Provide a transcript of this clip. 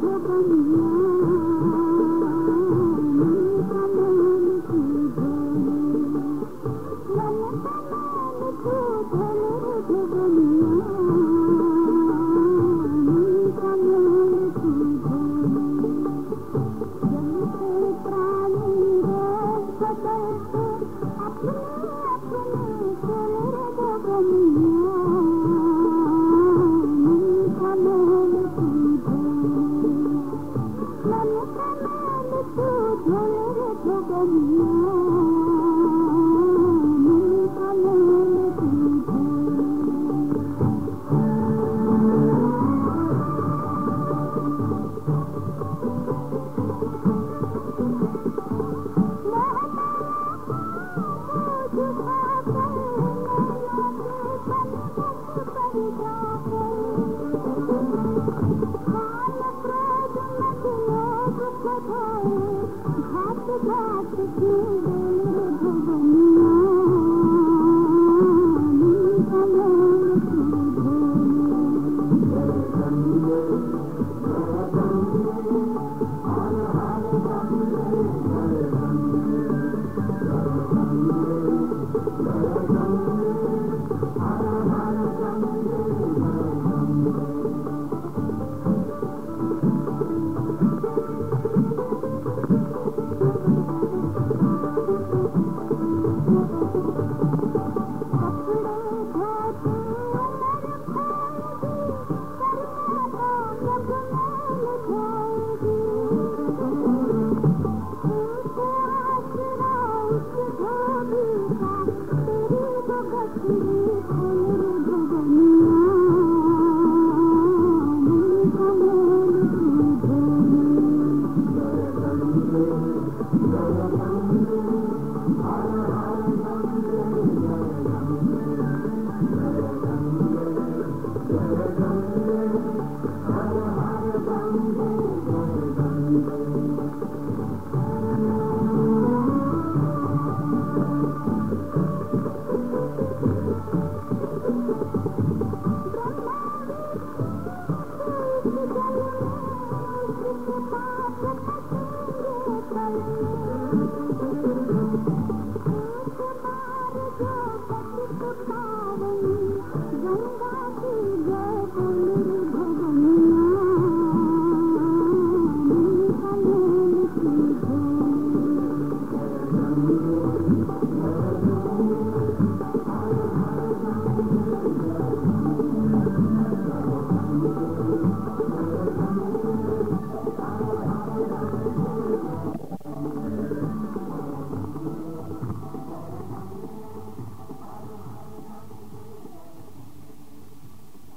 Gracias. Thank you. भॻी धोन